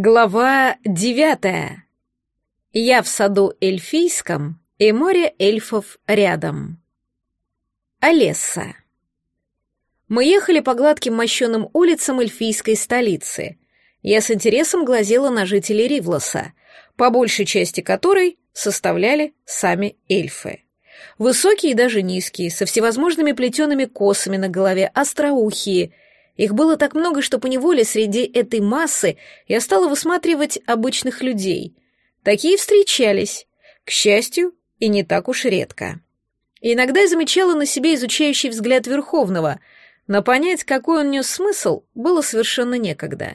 Глава девятая. Я в саду эльфийском, и море эльфов рядом. Олесса. Мы ехали по гладким мощеным улицам эльфийской столицы. Я с интересом глазела на жителей Ривлоса, по большей части которой составляли сами эльфы. Высокие и даже низкие, со всевозможными плетеными косами на голове, остроухие — их было так много, что поневоле среди этой массы я стала высматривать обычных людей. Такие встречались, к счастью, и не так уж редко. И иногда я замечала на себе изучающий взгляд Верховного, но понять, какой он нес смысл, было совершенно некогда.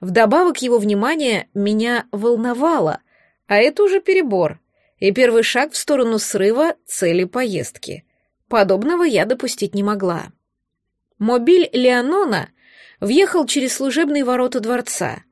Вдобавок его внимание меня волновало, а это уже перебор, и первый шаг в сторону срыва цели поездки. Подобного я допустить не могла. Мобиль Леонона въехал через служебные ворота дворца.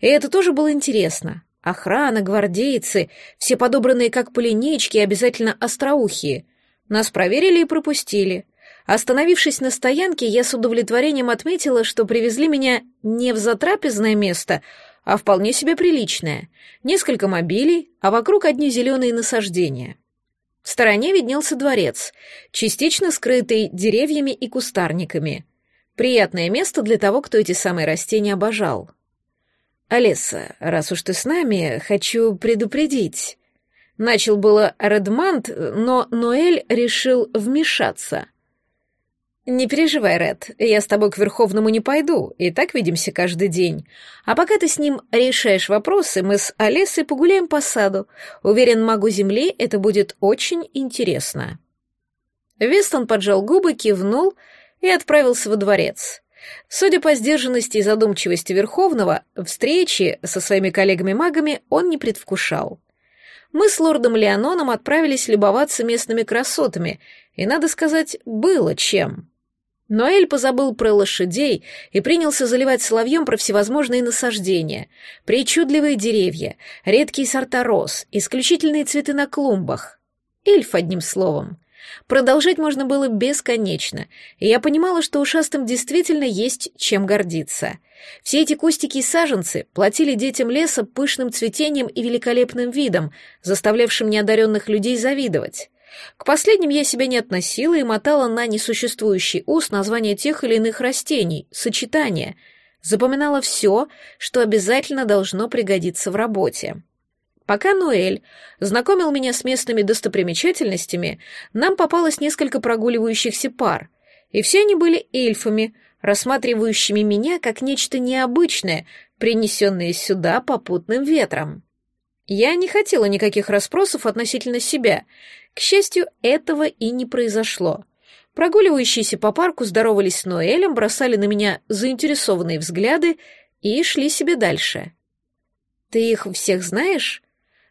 И это тоже было интересно. Охрана, гвардейцы, все подобранные как по линейке, обязательно остроухие. Нас проверили и пропустили. Остановившись на стоянке, я с удовлетворением отметила, что привезли меня не в затрапезное место, а вполне себе приличное. Несколько мобилей, а вокруг одни зеленые насаждения. В стороне виднелся дворец, частично скрытый деревьями и кустарниками. Приятное место для того, кто эти самые растения обожал. «Алиса, раз уж ты с нами, хочу предупредить». Начал было Редмант, но Ноэль решил вмешаться. «Не переживай, Ред, я с тобой к Верховному не пойду, и так видимся каждый день. А пока ты с ним решаешь вопросы, мы с Олесой погуляем по саду. Уверен, магу Земли это будет очень интересно». Вестон поджал губы, кивнул и отправился во дворец. Судя по сдержанности и задумчивости Верховного, встречи со своими коллегами-магами он не предвкушал. Мы с лордом Леононом отправились любоваться местными красотами, и, надо сказать, было чем. Но Эль позабыл про лошадей и принялся заливать соловьем про всевозможные насаждения, причудливые деревья, редкие сорта роз, исключительные цветы на клумбах. Эльф, одним словом. Продолжать можно было бесконечно, и я понимала, что ушастым действительно есть чем гордиться. Все эти кустики и саженцы платили детям леса пышным цветением и великолепным видом, заставлявшим неодаренных людей завидовать. К последним я себя не относила и мотала на несуществующий ус названия тех или иных растений, сочетания. Запоминала все, что обязательно должно пригодиться в работе. Пока Ноэль знакомил меня с местными достопримечательностями, нам попалось несколько прогуливающихся пар, и все они были эльфами, рассматривающими меня как нечто необычное, принесенное сюда попутным ветром. Я не хотела никаких расспросов относительно себя, к счастью, этого и не произошло. Прогуливающиеся по парку здоровались с Ноэлем, бросали на меня заинтересованные взгляды и шли себе дальше. «Ты их всех знаешь?»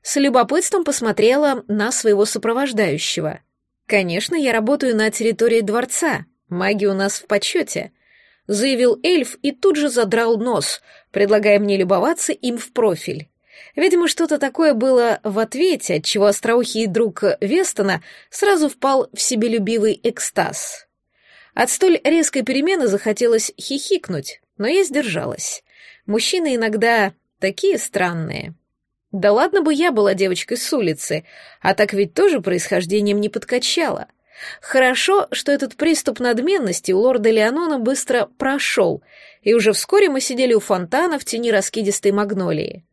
С любопытством посмотрела на своего сопровождающего. «Конечно, я работаю на территории дворца. Маги у нас в почете», — заявил эльф и тут же задрал нос, предлагая мне любоваться им в профиль. Видимо, что-то такое было в ответе, отчего остроухий друг Вестона сразу впал в себелюбивый экстаз. От столь резкой перемены захотелось хихикнуть, но я сдержалась. Мужчины иногда такие странные. Да ладно бы я была девочкой с улицы, а так ведь тоже происхождением не подкачала. Хорошо, что этот приступ надменности у лорда Леонона быстро прошел, и уже вскоре мы сидели у фонтана в тени раскидистой магнолии.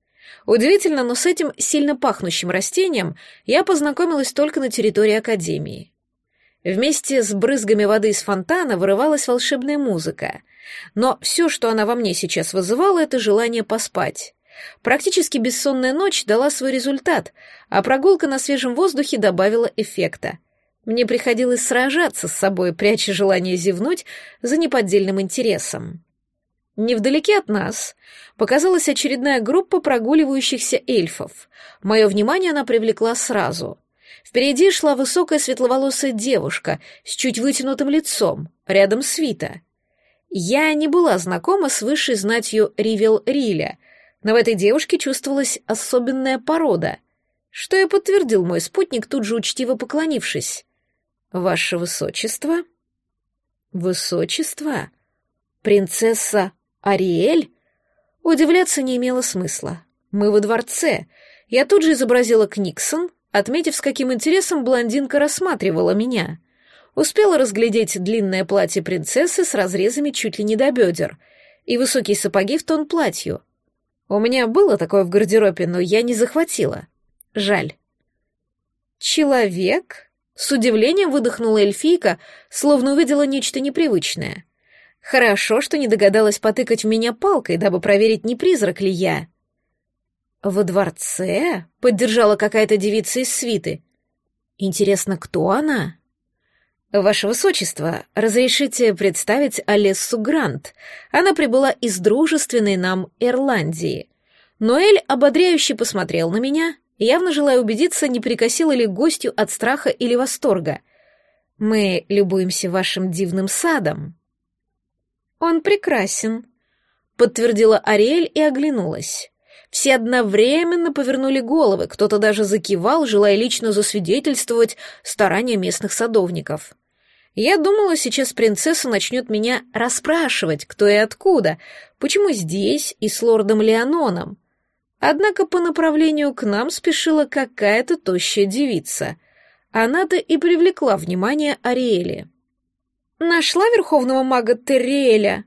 Удивительно, но с этим сильно пахнущим растением я познакомилась только на территории Академии. Вместе с брызгами воды из фонтана вырывалась волшебная музыка, но все, что она во мне сейчас вызывала, это желание поспать. Практически бессонная ночь дала свой результат, а прогулка на свежем воздухе добавила эффекта. Мне приходилось сражаться с собой, пряча желание зевнуть за неподдельным интересом. Невдалеке от нас показалась очередная группа прогуливающихся эльфов. Мое внимание она привлекла сразу. Впереди шла высокая светловолосая девушка с чуть вытянутым лицом, рядом с Вита. Я не была знакома с высшей знатью Ривел Риля, но в этой девушке чувствовалась особенная порода, что и подтвердил мой спутник, тут же учтиво поклонившись. «Ваше высочество?» «Высочество? Принцесса Ариэль?» Удивляться не имело смысла. Мы во дворце. Я тут же изобразила Книксон, отметив, с каким интересом блондинка рассматривала меня. Успела разглядеть длинное платье принцессы с разрезами чуть ли не до бедер и высокие сапоги в тон платью. У меня было такое в гардеробе, но я не захватила. Жаль. «Человек?» — с удивлением выдохнула эльфийка, словно увидела нечто непривычное. Хорошо, что не догадалась потыкать в меня палкой, дабы проверить, не призрак ли я. «Во дворце?» — поддержала какая-то девица из свиты. «Интересно, кто она?» «Ваше Высочество, разрешите представить Алессу Грант. Она прибыла из дружественной нам Ирландии. Ноэль ободряюще посмотрел на меня, явно желая убедиться, не перекосила ли гостю от страха или восторга. Мы любуемся вашим дивным садом». «Он прекрасен», — подтвердила Ариэль и оглянулась. Все одновременно повернули головы, кто-то даже закивал, желая лично засвидетельствовать старания местных садовников. Я думала, сейчас принцесса начнет меня расспрашивать, кто и откуда, почему здесь и с лордом Леононом. Однако по направлению к нам спешила какая-то тощая девица. Она-то и привлекла внимание Ариэли. «Нашла верховного мага Терриэля?»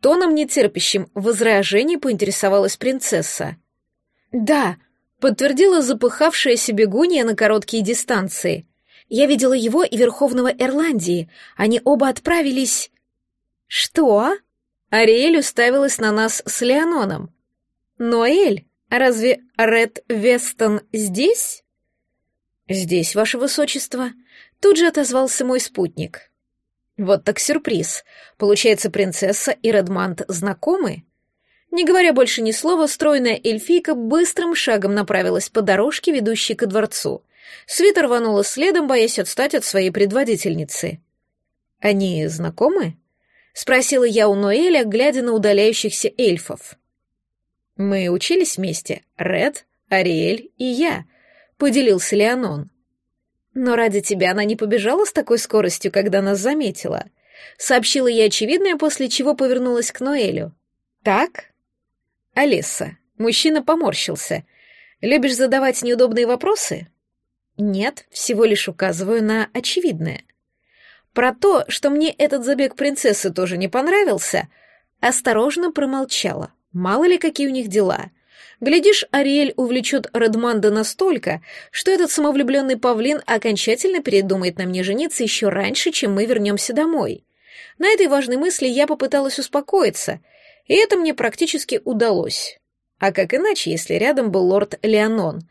Тоном нетерпящим возражений поинтересовалась принцесса. «Да», — подтвердила запыхавшаяся бегунья на короткие дистанции. «Я видела его и Верховного Ирландии. Они оба отправились...» «Что?» Ариэль уставилась на нас с Леононом. «Ноэль, разве Ред Вестон здесь?» «Здесь, ваше высочество», — тут же отозвался мой спутник. Вот так сюрприз. Получается, принцесса и Редмант знакомы? Не говоря больше ни слова, стройная эльфийка быстрым шагом направилась по дорожке, ведущей ко дворцу. Свита рванула следом, боясь отстать от своей предводительницы. «Они знакомы?» — спросила я у Ноэля, глядя на удаляющихся эльфов. «Мы учились вместе, Ред, Ариэль и я», — поделился Леонон. Но ради тебя она не побежала с такой скоростью, когда нас заметила. Сообщила я очевидное, после чего повернулась к Ноэлю. Так? Алиса. Мужчина поморщился. Любишь задавать неудобные вопросы? Нет, всего лишь указываю на очевидное. Про то, что мне этот забег принцессы тоже не понравился, осторожно промолчала. Мало ли, какие у них дела — Глядишь, Ариэль увлечет Редманда настолько, что этот самовлюбленный павлин окончательно передумает на мне жениться еще раньше, чем мы вернемся домой. На этой важной мысли я попыталась успокоиться, и это мне практически удалось. А как иначе, если рядом был лорд Леонон?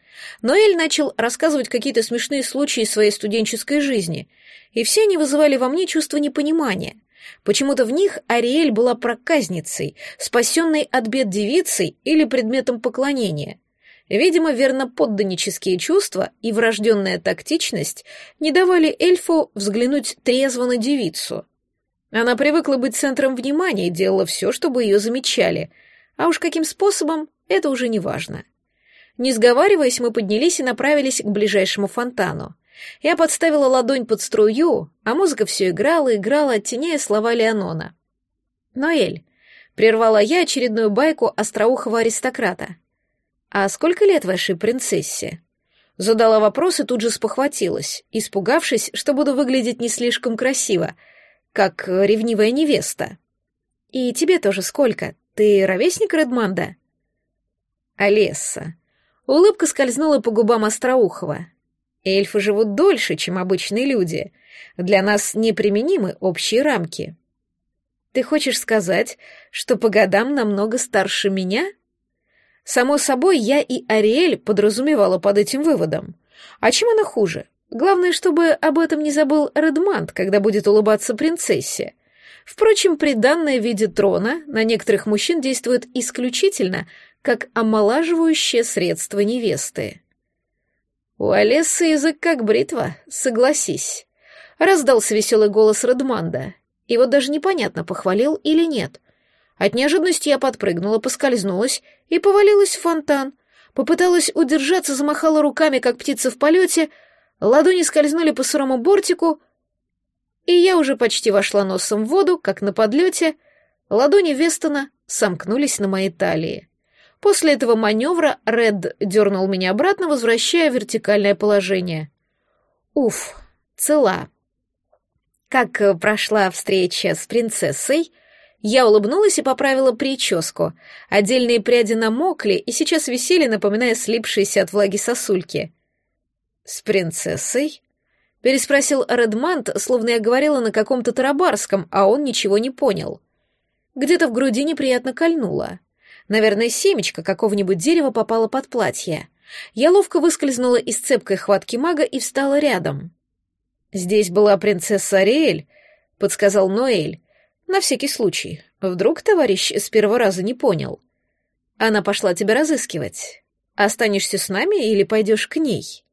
Ноэль начал рассказывать какие-то смешные случаи своей студенческой жизни, и все они вызывали во мне чувство непонимания. Почему-то в них Ариэль была проказницей, спасенной от бед девицей или предметом поклонения. Видимо, верноподданнические чувства и врожденная тактичность не давали эльфу взглянуть трезво на девицу. Она привыкла быть центром внимания и делала все, чтобы ее замечали, а уж каким способом, это уже не важно. Не сговариваясь, мы поднялись и направились к ближайшему фонтану. Я подставила ладонь под струю, а музыка все играла и играла, оттеняя слова Леонона. «Ноэль», — прервала я очередную байку остроухого аристократа. «А сколько лет вашей принцессе?» Задала вопрос и тут же спохватилась, испугавшись, что буду выглядеть не слишком красиво, как ревнивая невеста. «И тебе тоже сколько? Ты ровесник Редманда?» «Олесса». Улыбка скользнула по губам Остроухова. Эльфы живут дольше, чем обычные люди. Для нас неприменимы общие рамки. Ты хочешь сказать, что по годам намного старше меня? Само собой, я и Ариэль подразумевала под этим выводом. А чем она хуже? Главное, чтобы об этом не забыл Редмант, когда будет улыбаться принцессе. Впрочем, приданное в виде трона на некоторых мужчин действует исключительно как омолаживающее средство невесты. «У Олесы язык как бритва, согласись», — раздался веселый голос Редманда. И вот даже непонятно, похвалил или нет. От неожиданности я подпрыгнула, поскользнулась и повалилась в фонтан. Попыталась удержаться, замахала руками, как птица в полете, ладони скользнули по сырому бортику, и я уже почти вошла носом в воду, как на подлете, ладони Вестона сомкнулись на моей талии. После этого маневра Ред дернул меня обратно, возвращая вертикальное положение. Уф, цела. Как э, прошла встреча с принцессой? Я улыбнулась и поправила прическу. Отдельные пряди намокли и сейчас висели, напоминая слипшиеся от влаги сосульки. «С принцессой?» — переспросил Редмант, словно я говорила на каком-то тарабарском, а он ничего не понял. Где-то в груди неприятно кольнуло. Наверное, семечко какого-нибудь дерева попало под платье. Я ловко выскользнула из цепкой хватки мага и встала рядом. «Здесь была принцесса Ариэль», — подсказал Ноэль. «На всякий случай. Вдруг товарищ с первого раза не понял. Она пошла тебя разыскивать. Останешься с нами или пойдешь к ней?»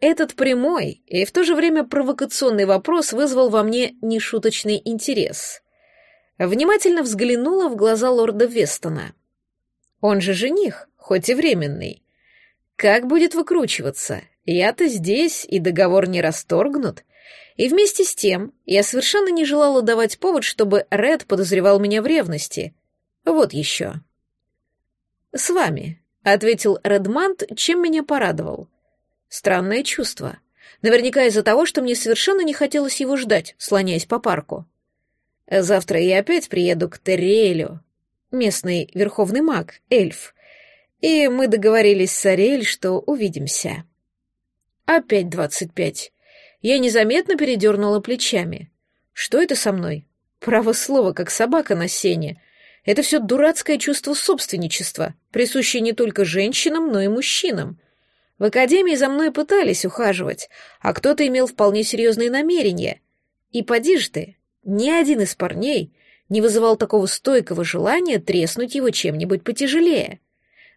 Этот прямой и в то же время провокационный вопрос вызвал во мне нешуточный интерес внимательно взглянула в глаза лорда Вестона. Он же жених, хоть и временный. Как будет выкручиваться? Я-то здесь, и договор не расторгнут. И вместе с тем я совершенно не желала давать повод, чтобы Ред подозревал меня в ревности. Вот еще. «С вами», — ответил Редмант, чем меня порадовал. Странное чувство. Наверняка из-за того, что мне совершенно не хотелось его ждать, слоняясь по парку. Завтра я опять приеду к Терриэлю, местный верховный маг, эльф, и мы договорились с Ариэль, что увидимся. Опять двадцать пять. Я незаметно передернула плечами. Что это со мной? Право слово, как собака на сене. Это все дурацкое чувство собственничества, присущее не только женщинам, но и мужчинам. В академии за мной пытались ухаживать, а кто-то имел вполне серьезные намерения. И поди ж ты, ни один из парней не вызывал такого стойкого желания треснуть его чем-нибудь потяжелее.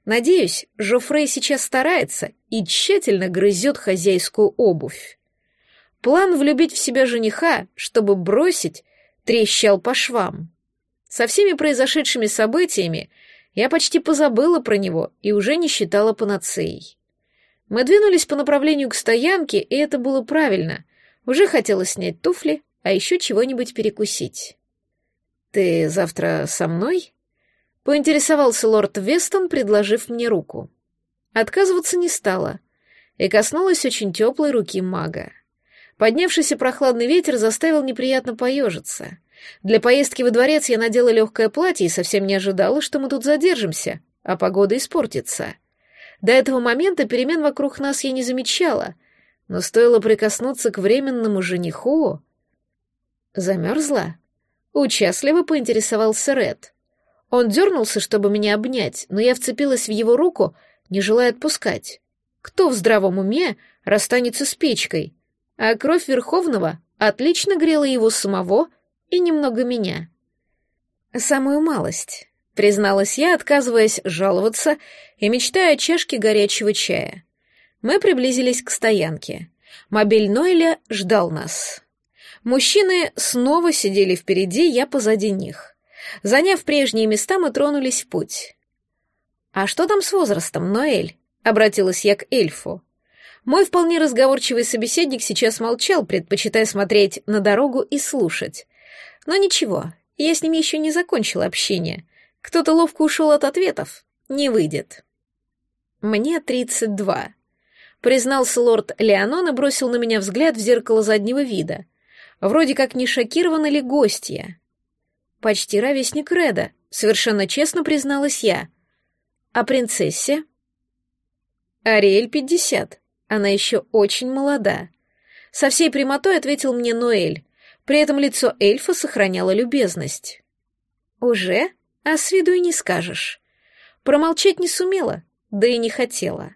Надеюсь, Жофрей сейчас старается и тщательно грызет хозяйскую обувь. План влюбить в себя жениха, чтобы бросить, трещал по швам. Со всеми произошедшими событиями я почти позабыла про него и уже не считала панацеей. Мы двинулись по направлению к стоянке, и это было правильно. Уже хотелось снять туфли, а еще чего-нибудь перекусить. «Ты завтра со мной?» — поинтересовался лорд Вестон, предложив мне руку. Отказываться не стала и коснулась очень теплой руки мага. Поднявшийся прохладный ветер заставил неприятно поежиться. Для поездки во дворец я надела легкое платье и совсем не ожидала, что мы тут задержимся, а погода испортится. До этого момента перемен вокруг нас я не замечала, но стоило прикоснуться к временному жениху, Замерзла? Участливо поинтересовался Ред. Он дернулся, чтобы меня обнять, но я вцепилась в его руку, не желая отпускать. Кто в здравом уме расстанется с печкой? А кровь Верховного отлично грела его самого и немного меня. Самую малость, призналась я, отказываясь жаловаться и мечтая о чашке горячего чая. Мы приблизились к стоянке. Мобиль Нойля ждал нас. Мужчины снова сидели впереди, я позади них. Заняв прежние места, мы тронулись в путь. «А что там с возрастом, Ноэль?» — обратилась я к эльфу. Мой вполне разговорчивый собеседник сейчас молчал, предпочитая смотреть на дорогу и слушать. Но ничего, я с ним еще не закончила общение. Кто-то ловко ушел от ответов. Не выйдет. «Мне тридцать два», — признался лорд Леонон и бросил на меня взгляд в зеркало заднего вида. Вроде как не шокированы ли гостья. Почти ровесник Реда, совершенно честно призналась я. А принцессе? Ариэль пятьдесят. Она еще очень молода. Со всей прямотой ответил мне Ноэль. При этом лицо эльфа сохраняло любезность. Уже? А с виду и не скажешь. Промолчать не сумела, да и не хотела.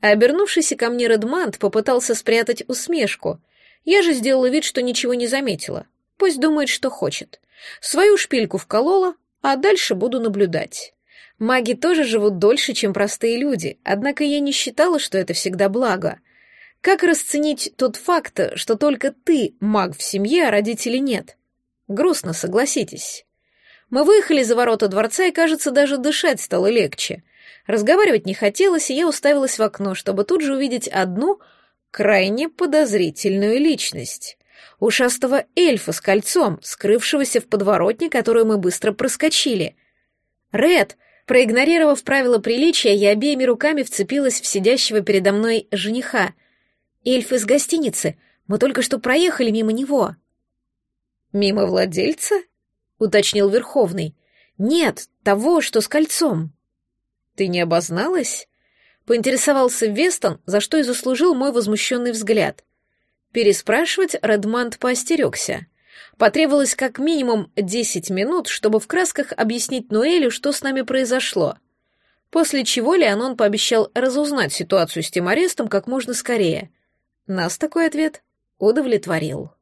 Обернувшийся ко мне Редмант попытался спрятать усмешку — я же сделала вид, что ничего не заметила. Пусть думает, что хочет. Свою шпильку вколола, а дальше буду наблюдать. Маги тоже живут дольше, чем простые люди, однако я не считала, что это всегда благо. Как расценить тот факт, что только ты маг в семье, а родителей нет? Грустно, согласитесь. Мы выехали за ворота дворца, и, кажется, даже дышать стало легче. Разговаривать не хотелось, и я уставилась в окно, чтобы тут же увидеть одну — крайне подозрительную личность. Ушастого эльфа с кольцом, скрывшегося в подворотне, которую мы быстро проскочили. «Ред!» Проигнорировав правила приличия, я обеими руками вцепилась в сидящего передо мной жениха. «Эльф из гостиницы. Мы только что проехали мимо него». «Мимо владельца?» — уточнил Верховный. «Нет, того, что с кольцом». «Ты не обозналась?» — поинтересовался Вестон, за что и заслужил мой возмущенный взгляд. Переспрашивать Редмант поостерегся. Потребовалось как минимум десять минут, чтобы в красках объяснить Ноэлю, что с нами произошло. После чего Леонон пообещал разузнать ситуацию с тем арестом как можно скорее. Нас такой ответ удовлетворил.